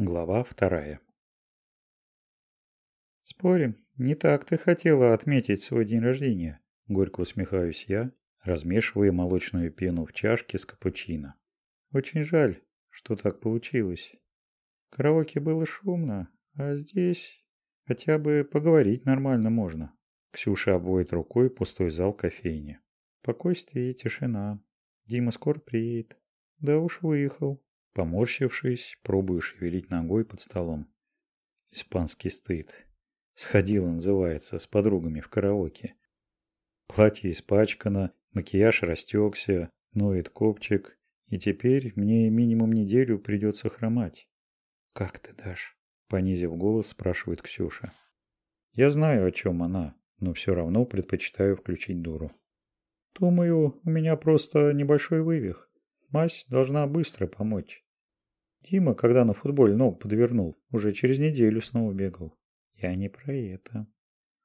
Глава вторая. Спорим, не так ты хотела отметить свой день рождения, горько усмехаюсь я, размешивая молочную пену в чашке с капучино. Очень жаль, что так получилось. В караоке было шумно, а здесь хотя бы поговорить нормально можно. Ксюша обводит рукой пустой зал кофейни. Спокойствие и тишина. Дима скоро приедет. Да уж выехал. Поморщившись, пробую шевелить ногой под столом. Испанский стыд. Сходила, называется, с подругами в караоке. Платье испачкано, макияж растекся, ноет копчик, и теперь мне минимум неделю придется хромать. «Как ты, Даш?» – понизив голос, спрашивает Ксюша. Я знаю, о чем она, но все равно предпочитаю включить дуру. Думаю, у меня просто небольшой вывих. Мазь должна быстро помочь. Дима, когда на футболе ногу подвернул, уже через неделю снова бегал. Я не про это.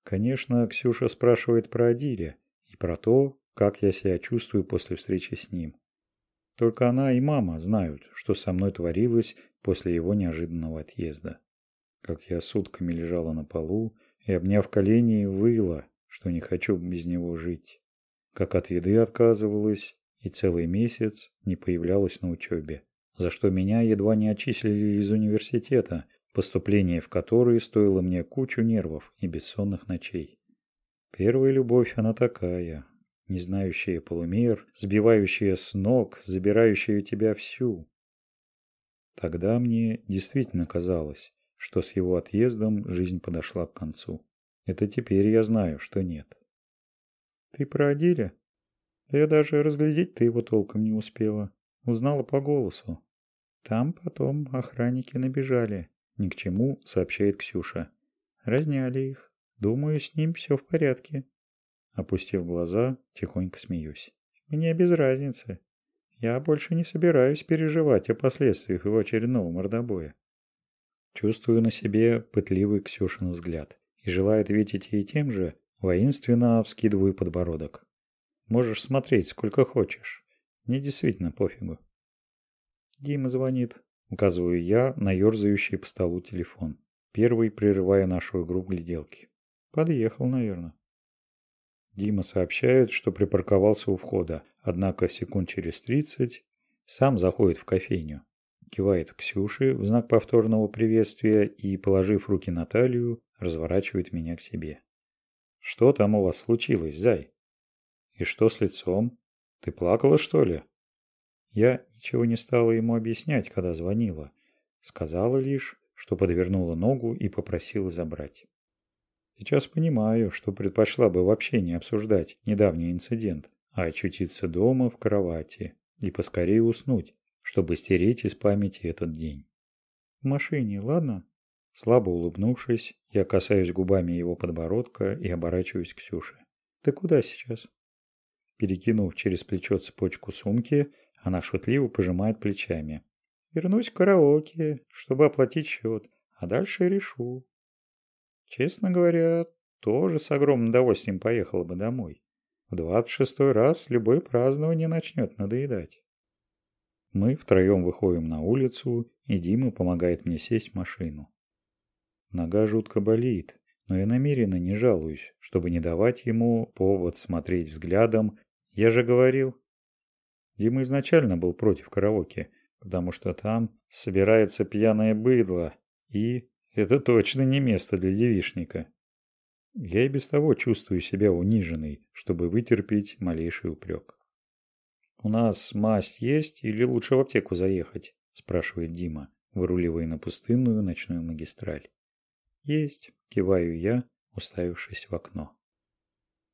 Конечно, Ксюша спрашивает про Адиля и про то, как я себя чувствую после встречи с ним. Только она и мама знают, что со мной творилось после его неожиданного отъезда. Как я сутками лежала на полу и, обняв колени, выла, что не хочу без него жить. Как от еды отказывалась и целый месяц не появлялась на учебе за что меня едва не отчислили из университета, поступление в который стоило мне кучу нервов и бессонных ночей. Первая любовь она такая, не знающая полумер, сбивающая с ног, забирающая тебя всю. Тогда мне действительно казалось, что с его отъездом жизнь подошла к концу. Это теперь я знаю, что нет. Ты про Адиля? Да я даже разглядеть-то его толком не успела. Узнала по голосу. Там потом охранники набежали. Ни к чему, сообщает Ксюша. Разняли их. Думаю, с ним все в порядке. Опустив глаза, тихонько смеюсь. Мне без разницы. Я больше не собираюсь переживать о последствиях его очередного мордобоя. Чувствую на себе пытливый Ксюшин взгляд. И желая ответить ей тем же, воинственно вскидываю подбородок. Можешь смотреть сколько хочешь. Мне действительно пофигу. Дима звонит. Указываю я на ерзающий по столу телефон. Первый прерывая нашу игру гляделки. Подъехал, наверное. Дима сообщает, что припарковался у входа, однако секунд через тридцать сам заходит в кофейню. Кивает Ксюше в знак повторного приветствия и, положив руки на талию, разворачивает меня к себе. «Что там у вас случилось, зай?» «И что с лицом?» Ты плакала, что ли? Я ничего не стала ему объяснять, когда звонила. Сказала лишь, что подвернула ногу и попросила забрать. Сейчас понимаю, что предпочла бы вообще не обсуждать недавний инцидент, а очутиться дома в кровати и поскорее уснуть, чтобы стереть из памяти этот день. В машине, ладно? Слабо улыбнувшись, я касаюсь губами его подбородка и оборачиваюсь к Ксюше. Ты куда сейчас? Перекинув через плечо цепочку сумки, она шутливо пожимает плечами. «Вернусь в караоке, чтобы оплатить счет, а дальше решу». Честно говоря, тоже с огромным удовольствием поехала бы домой. В двадцать шестой раз любое празднование начнет надоедать. Мы втроем выходим на улицу, и Дима помогает мне сесть в машину. Нога жутко болит, но я намеренно не жалуюсь, чтобы не давать ему повод смотреть взглядом я же говорил. Дима изначально был против караоке, потому что там собирается пьяное быдло, и это точно не место для девишника. Я и без того чувствую себя униженной, чтобы вытерпеть малейший упрек. «У нас масть есть или лучше в аптеку заехать?» – спрашивает Дима, выруливая на пустынную ночную магистраль. «Есть», – киваю я, уставившись в окно.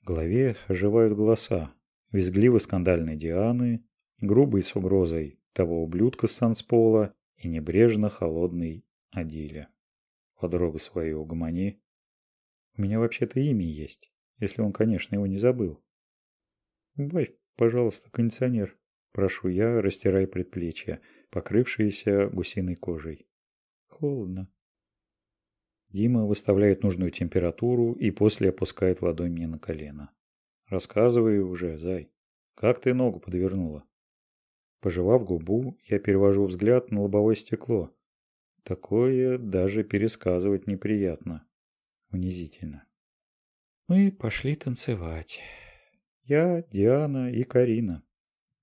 В голове оживают голоса, визгливо скандальной Дианы, грубой с угрозой того ублюдка с танцпола и небрежно холодный Адиля. Подруга свою угомони. У меня вообще-то имя есть, если он, конечно, его не забыл. Убавь, пожалуйста, кондиционер. Прошу я, растирая предплечья, покрывшиеся гусиной кожей. Холодно. Дима выставляет нужную температуру и после опускает ладонь мне на колено. Рассказывай уже, зай. Как ты ногу подвернула? Пожевав губу, я перевожу взгляд на лобовое стекло. Такое даже пересказывать неприятно. Унизительно. Мы пошли танцевать. Я, Диана и Карина.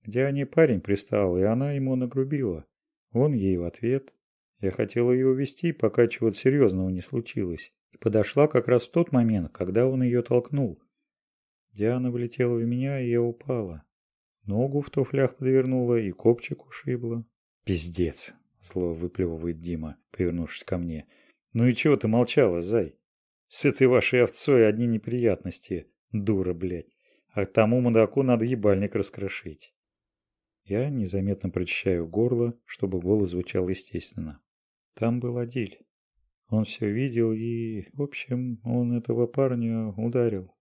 Диане парень пристал, и она ему нагрубила. Он ей в ответ. Я хотела ее увести, пока чего-то серьезного не случилось. И подошла как раз в тот момент, когда он ее толкнул. Диана влетела в меня, и я упала. Ногу в туфлях подвернула и копчик ушибла. «Пиздец!» – зло выплевывает Дима, повернувшись ко мне. «Ну и чего ты молчала, зай? С этой вашей овцой одни неприятности, дура, блядь. А тому мудаку надо ебальник раскрошить». Я незаметно прочищаю горло, чтобы голос звучал естественно. Там был Адиль. Он все видел и, в общем, он этого парня ударил.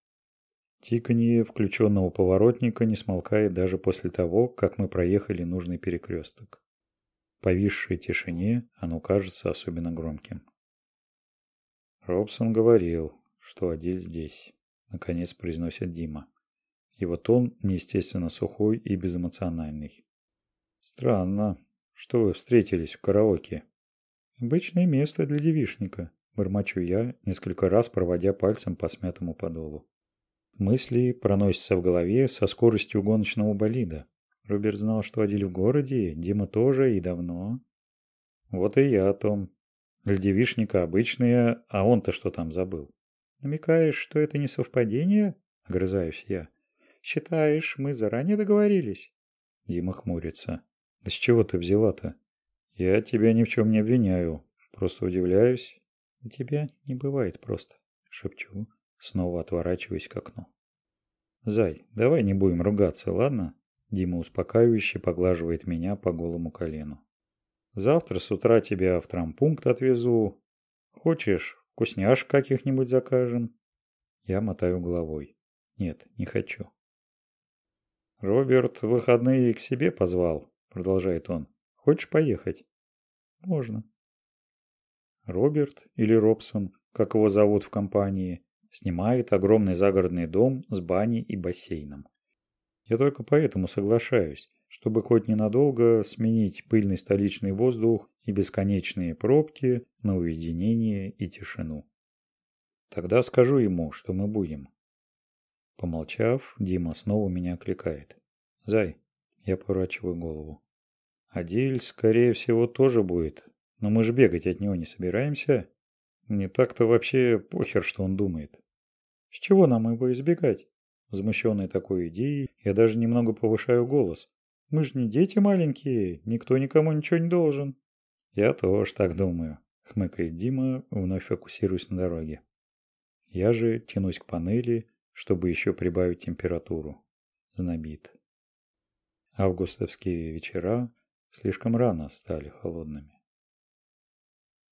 Тиканье включенного поворотника не смолкает даже после того, как мы проехали нужный перекресток. В тишине оно кажется особенно громким. Робсон говорил, что Адиль здесь, наконец произносит Дима. И вот он неестественно сухой и безэмоциональный. Странно, что вы встретились в караоке. Обычное место для девишника, бормочу я, несколько раз проводя пальцем по смятому подолу. Мысли проносятся в голове со скоростью гоночного болида. Роберт знал, что Адиль в городе, Дима тоже и давно. Вот и я о том. Для девишника обычные, а он-то что там забыл? Намекаешь, что это не совпадение? Огрызаюсь я. Считаешь, мы заранее договорились? Дима хмурится. Да с чего ты взяла-то? Я тебя ни в чем не обвиняю. Просто удивляюсь. У тебя не бывает просто. Шепчу снова отворачиваясь к окну. «Зай, давай не будем ругаться, ладно?» Дима успокаивающе поглаживает меня по голому колену. «Завтра с утра тебя в трампункт отвезу. Хочешь, вкусняшек каких-нибудь закажем?» Я мотаю головой. «Нет, не хочу». «Роберт выходные к себе позвал», — продолжает он. «Хочешь поехать?» «Можно». Роберт или Робсон, как его зовут в компании, Снимает огромный загородный дом с баней и бассейном. Я только поэтому соглашаюсь, чтобы хоть ненадолго сменить пыльный столичный воздух и бесконечные пробки на уединение и тишину. Тогда скажу ему, что мы будем. Помолчав, Дима снова меня окликает. «Зай», я поворачиваю голову. «Адиль, скорее всего, тоже будет, но мы же бегать от него не собираемся. Не так-то вообще похер, что он думает. С чего нам его избегать? Возмущенный такой идеей, я даже немного повышаю голос. Мы же не дети маленькие, никто никому ничего не должен. Я тоже так думаю, хмыкает Дима, вновь фокусируясь на дороге. Я же тянусь к панели, чтобы еще прибавить температуру. Знобит. Августовские вечера слишком рано стали холодными.